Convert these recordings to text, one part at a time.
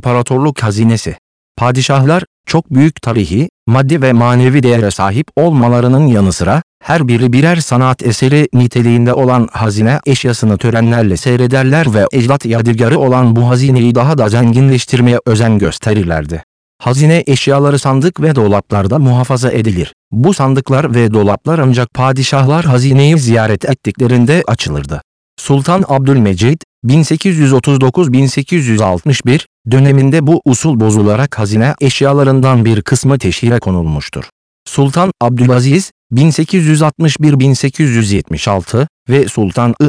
İmparatorluk hazinesi. Padişahlar, çok büyük tarihi, maddi ve manevi değere sahip olmalarının yanı sıra, her biri birer sanat eseri niteliğinde olan hazine eşyasını törenlerle seyrederler ve ecdat yadigarı olan bu hazineyi daha da zenginleştirmeye özen gösterirlerdi. Hazine eşyaları sandık ve dolaplarda muhafaza edilir. Bu sandıklar ve dolaplar ancak padişahlar hazineyi ziyaret ettiklerinde açılırdı. Sultan Abdülmecid, 1839-1861 döneminde bu usul bozularak hazine eşyalarından bir kısmı teşhire konulmuştur. Sultan Abdülaziz, 1861-1876 ve Sultan I.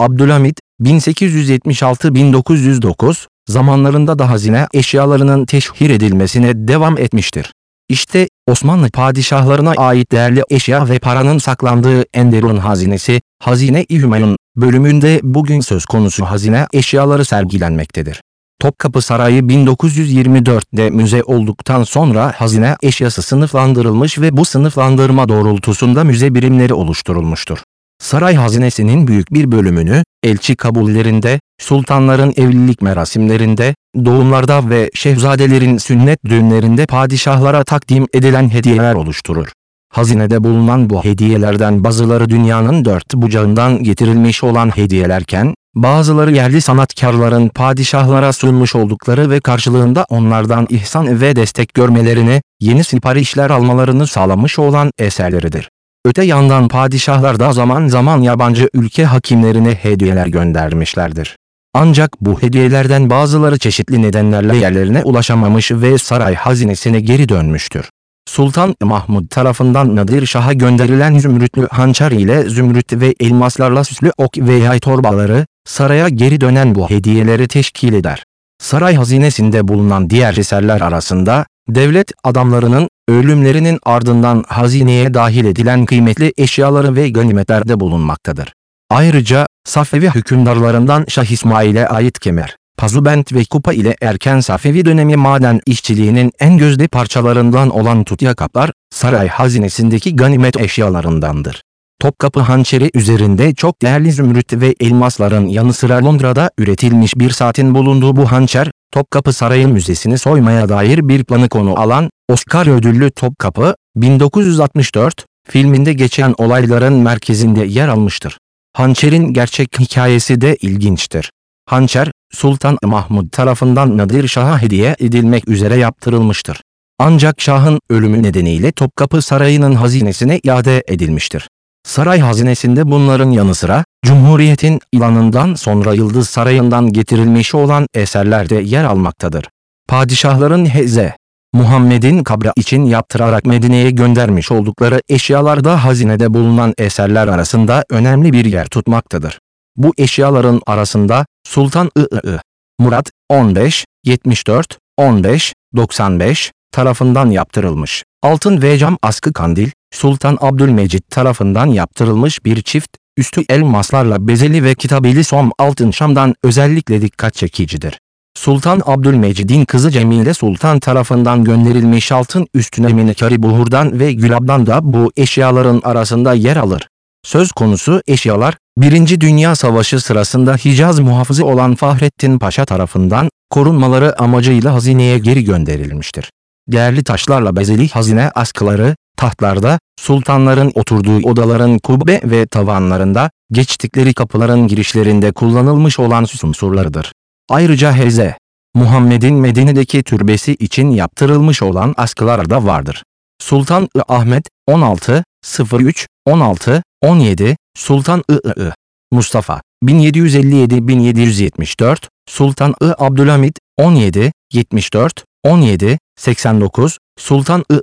Abdülhamit, 1876-1909 zamanlarında da hazine eşyalarının teşhir edilmesine devam etmiştir. İşte Osmanlı padişahlarına ait değerli eşya ve paranın saklandığı Enderun hazinesi, Hazine-i Hümayun bölümünde bugün söz konusu hazine eşyaları sergilenmektedir. Topkapı Sarayı 1924'de müze olduktan sonra hazine eşyası sınıflandırılmış ve bu sınıflandırma doğrultusunda müze birimleri oluşturulmuştur. Saray hazinesinin büyük bir bölümünü, elçi kabullerinde, sultanların evlilik merasimlerinde, doğumlarda ve şehzadelerin sünnet düğünlerinde padişahlara takdim edilen hediyeler oluşturur. Hazinede bulunan bu hediyelerden bazıları dünyanın dört bucağından getirilmiş olan hediyelerken, bazıları yerli sanatkarların padişahlara sunmuş oldukları ve karşılığında onlardan ihsan ve destek görmelerini, yeni siparişler almalarını sağlamış olan eserleridir. Öte yandan padişahlar da zaman zaman yabancı ülke hakimlerine hediyeler göndermişlerdir. Ancak bu hediyelerden bazıları çeşitli nedenlerle yerlerine ulaşamamış ve saray hazinesine geri dönmüştür. Sultan Mahmud tarafından Nadir Şah'a gönderilen zümrütlü hançer ile zümrüt ve elmaslarla süslü ok ve yay torbaları, saraya geri dönen bu hediyeleri teşkil eder. Saray hazinesinde bulunan diğer eserler arasında, devlet adamlarının ölümlerinin ardından hazineye dahil edilen kıymetli eşyaları ve ganimetler de bulunmaktadır. Ayrıca Safevi hükümdarlarından Şah İsmail'e ait kemer, pazubent ve kupa ile erken Safevi dönemi maden işçiliğinin en gözde parçalarından olan tutya kaplar, saray hazinesindeki ganimet eşyalarındandır. Topkapı hançeri üzerinde çok değerli zümrüt ve elmasların yanı sıra Londra'da üretilmiş bir saatin bulunduğu bu hançer, Topkapı Sarayı Müzesi'ni soymaya dair bir planı konu alan, Oscar ödüllü Topkapı, 1964 filminde geçen olayların merkezinde yer almıştır. Hançer'in gerçek hikayesi de ilginçtir. Hançer, Sultan Mahmud tarafından Nadir Şah'a hediye edilmek üzere yaptırılmıştır. Ancak Şah'ın ölümü nedeniyle Topkapı Sarayı'nın hazinesine iade edilmiştir. Saray hazinesinde bunların yanı sıra, Cumhuriyet'in ilanından sonra Yıldız Sarayı'ndan getirilmiş olan eserler de yer almaktadır. Padişahların Heze, Muhammed'in kabri için yaptırarak Medine'ye göndermiş oldukları eşyalar da hazinede bulunan eserler arasında önemli bir yer tutmaktadır. Bu eşyaların arasında Sultan I.I. Murat 15, 74, 15, 95 tarafından yaptırılmış altın ve cam askı kandil, Sultan Abdülmecid tarafından yaptırılmış bir çift, üstü elmaslarla bezeli ve kitabeli som altın Şam'dan özellikle dikkat çekicidir. Sultan Abdülmecid'in kızı Cemile Sultan tarafından gönderilmiş altın üstüne minikari buhurdan ve gülabdan da bu eşyaların arasında yer alır. Söz konusu eşyalar, 1. Dünya Savaşı sırasında Hicaz muhafızı olan Fahrettin Paşa tarafından korunmaları amacıyla hazineye geri gönderilmiştir. Değerli taşlarla bezeli hazine askıları, tahtlarda, sultanların oturduğu odaların kubbe ve tavanlarında, geçtikleri kapıların girişlerinde kullanılmış olan süs unsurlarıdır. Ayrıca Heze, Muhammed'in Medine'deki türbesi için yaptırılmış olan askılar da vardır. Sultan. Ahmet 16, 03, 16, 17, Sultan I. I. Mustafa 1757-1774, Sultan I. Abdülhamit 17, 74, 17, 89, Sultan I. I.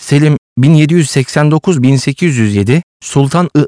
Selim 1789-1807, Sultan I.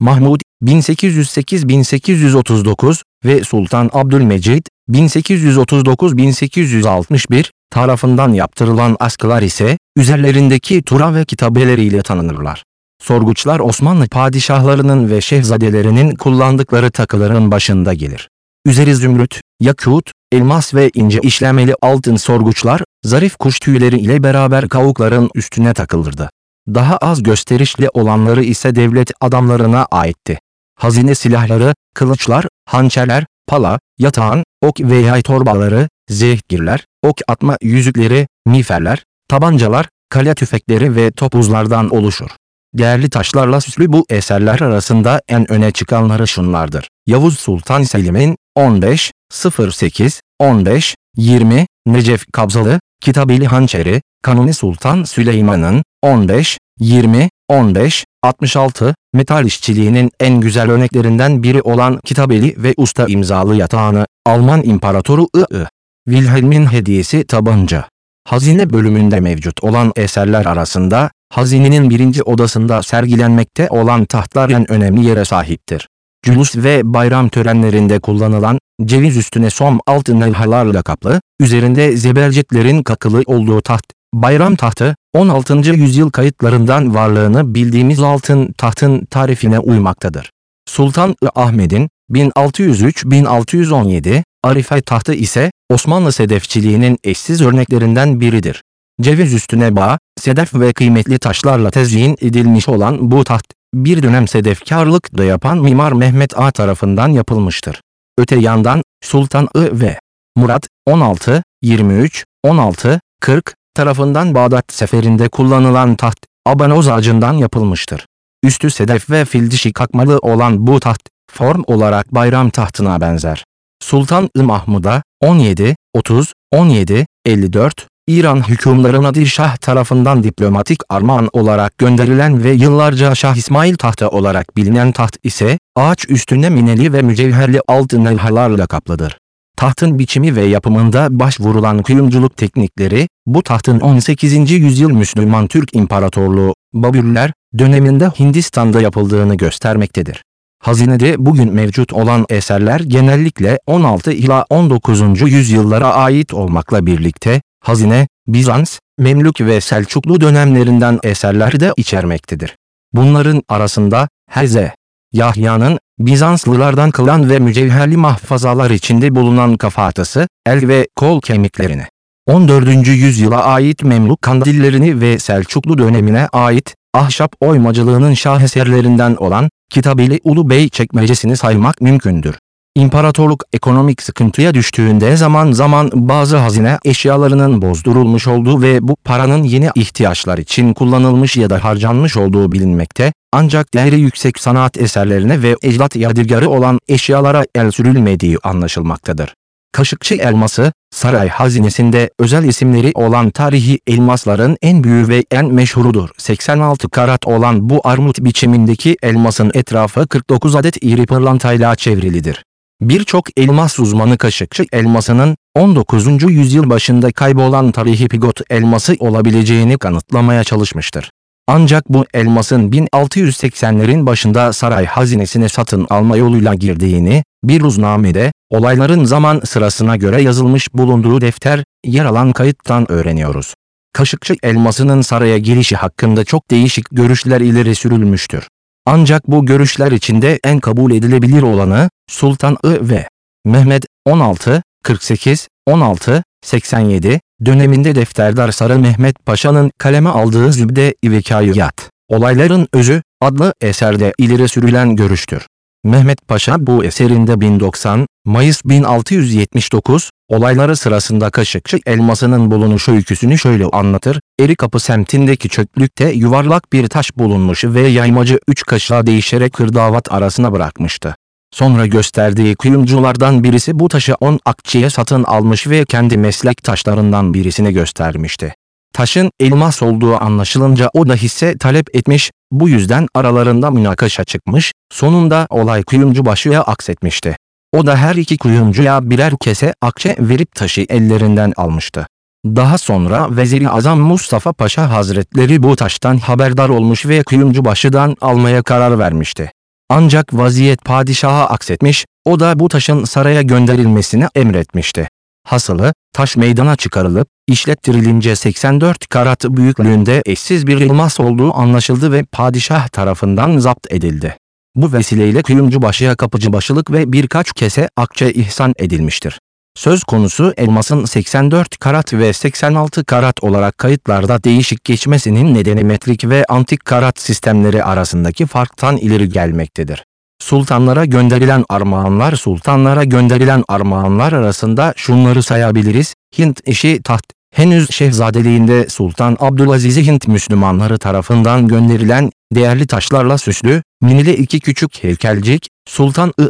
Mahmud 1808-1839 ve Sultan Abdülmecid 1839-1861 tarafından yaptırılan askılar ise üzerlerindeki tura ve kitabeleriyle tanınırlar. Sorguçlar Osmanlı padişahlarının ve şehzadelerinin kullandıkları takıların başında gelir. Üzeri zümrüt, yakut, elmas ve ince işlemeli altın sorguçlar, zarif kuş tüyleri ile beraber kavukların üstüne takılırdı. Daha az gösterişli olanları ise devlet adamlarına aitti. Hazine silahları, kılıçlar, hançerler, pala, yatağın, ok ve yay torbaları, zehgirler, ok atma yüzükleri, miğferler, tabancalar, kale tüfekleri ve topuzlardan oluşur. Değerli taşlarla süslü bu eserler arasında en öne çıkanları şunlardır. Yavuz Sultan Selim'in 15, 08, 15, 20, Necef Kabzalı, Kitabeli Hançeri, Kanuni Sultan Süleyman'ın 15, 20, 15, 66, metal işçiliğinin en güzel örneklerinden biri olan Kitabeli ve usta imzalı yatağını, Alman İmparatoru I.I. Wilhelm'in hediyesi tabanca. Hazine bölümünde mevcut olan eserler arasında, hazinenin birinci odasında sergilenmekte olan tahtlar en önemli yere sahiptir. Cülus ve bayram törenlerinde kullanılan, ceviz üstüne som altın levhalarla kaplı, üzerinde zebercetlerin kakılı olduğu taht, bayram tahtı, 16. yüzyıl kayıtlarından varlığını bildiğimiz altın tahtın tarifine uymaktadır. Sultan. Ahmet'in 1603-1617 Arife tahtı ise Osmanlı sedefçiliğinin eşsiz örneklerinden biridir. Ceviz üstüne bağ, sedef ve kıymetli taşlarla tezyin edilmiş olan bu taht, bir dönem sedefkarlık da yapan Mimar Mehmet A tarafından yapılmıştır. Öte yandan Sultan I ve Murat 16, 23, 16, 40 tarafından Bağdat seferinde kullanılan taht abanoz ağacından yapılmıştır. Üstü sedef ve fil dişi kakmalı olan bu taht form olarak bayram tahtına benzer. Sultan I Mahmud'a 17, 30, 17, 54 İran hükümdarına Dilşah tarafından diplomatik armağan olarak gönderilen ve yıllarca Şah İsmail tahtı olarak bilinen taht ise ağaç üstünde mineli ve mücevherli altın levhalarla kaplıdır. Tahtın biçimi ve yapımında başvurulan kuyumculuk teknikleri, bu tahtın 18. yüzyıl Müslüman Türk İmparatorluğu, Babürler, döneminde Hindistan'da yapıldığını göstermektedir. Hazinede bugün mevcut olan eserler genellikle 16 ila 19. yüzyıllara ait olmakla birlikte, hazine, Bizans, Memlük ve Selçuklu dönemlerinden eserler de içermektedir. Bunların arasında Heze, Yahya'nın Bizanslılardan kılan ve mücevherli mahfazalar içinde bulunan kafatası, el ve kol kemiklerini, 14. yüzyıla ait Memluk kandillerini ve Selçuklu dönemine ait ahşap oymacılığının şaheserlerinden olan Kitabeli Ulu Bey çekmecesini saymak mümkündür. İmparatorluk ekonomik sıkıntıya düştüğünde zaman zaman bazı hazine eşyalarının bozdurulmuş olduğu ve bu paranın yeni ihtiyaçlar için kullanılmış ya da harcanmış olduğu bilinmekte, ancak değeri yüksek sanat eserlerine ve ecdat yadigarı olan eşyalara el sürülmediği anlaşılmaktadır. Kaşıkçı elması, saray hazinesinde özel isimleri olan tarihi elmasların en büyüğü ve en meşhurudur. 86 karat olan bu armut biçimindeki elmasın etrafı 49 adet iri pırlantayla çevrilidir. Birçok elmas uzmanı kaşıkçı elmasının 19. yüzyıl başında kaybolan tarihi pigot elması olabileceğini kanıtlamaya çalışmıştır. Ancak bu elmasın 1680'lerin başında saray hazinesine satın alma yoluyla girdiğini, bir uznamede, olayların zaman sırasına göre yazılmış bulunduğu defter, yer alan kayıttan öğreniyoruz. Kaşıkçı elmasının saraya girişi hakkında çok değişik görüşler ileri sürülmüştür. Ancak bu görüşler içinde en kabul edilebilir olanı, Sultan I ve Mehmet 16, 48, 16, 87 döneminde defterdar Sarı Mehmet Paşa'nın kaleme aldığı Zübde-i Vekayiyat, Olayların Özü adlı eserde ileri sürülen görüştür. Mehmet Paşa bu eserinde 1090, Mayıs 1679, olayları sırasında Kaşıkçı elmasının bulunuşu öyküsünü şöyle anlatır, Erikapı semtindeki çöplükte yuvarlak bir taş bulunmuş ve yaymacı üç kaşığa değişerek hırdavat arasına bırakmıştı. Sonra gösterdiği kuyumculardan birisi bu taşı 10 akçeye satın almış ve kendi meslek taşlarından birisine göstermişti. Taşın elmas olduğu anlaşılınca o da hisse talep etmiş, bu yüzden aralarında münakaşa çıkmış, sonunda olay kuyumcu başıya aksetmişti. O da her iki kuyumcuya birer kese akçe verip taşı ellerinden almıştı. Daha sonra Veziri Azam Mustafa Paşa Hazretleri bu taştan haberdar olmuş ve kuyumcu başıdan almaya karar vermişti. Ancak vaziyet padişaha aksetmiş, o da bu taşın saraya gönderilmesini emretmişti. Hasılı, taş meydana çıkarılıp, işlettirilince 84 karat büyüklüğünde eşsiz bir elmas olduğu anlaşıldı ve padişah tarafından zapt edildi. Bu vesileyle kuyumcu başıya kapıcı başılık ve birkaç kese akçe ihsan edilmiştir. Söz konusu elmasın 84 karat ve 86 karat olarak kayıtlarda değişik geçmesinin nedeni metrik ve antik karat sistemleri arasındaki farktan ileri gelmektedir. Sultanlara gönderilen armağanlar Sultanlara gönderilen armağanlar arasında şunları sayabiliriz. Hint işi taht. Henüz şehzadeliğinde Sultan Abdülaziz'i Hint Müslümanları tarafından gönderilen değerli taşlarla süslü, minili iki küçük heykelcik, Sultan I.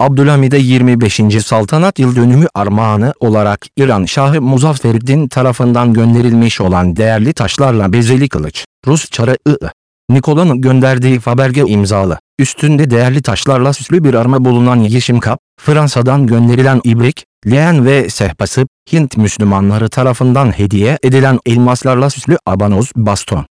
Abdülhamid'e 25. saltanat yıl dönümü armağanı olarak İran Şahı Muzaffereddin tarafından gönderilmiş olan değerli taşlarla bezeli kılıç, Rus çarı I. Nikola'nın gönderdiği Faberge imzalı, üstünde değerli taşlarla süslü bir arma bulunan yeşim kap, Fransa'dan gönderilen ibrik, leğen ve sehpası, Hint Müslümanları tarafından hediye edilen elmaslarla süslü abanoz baston.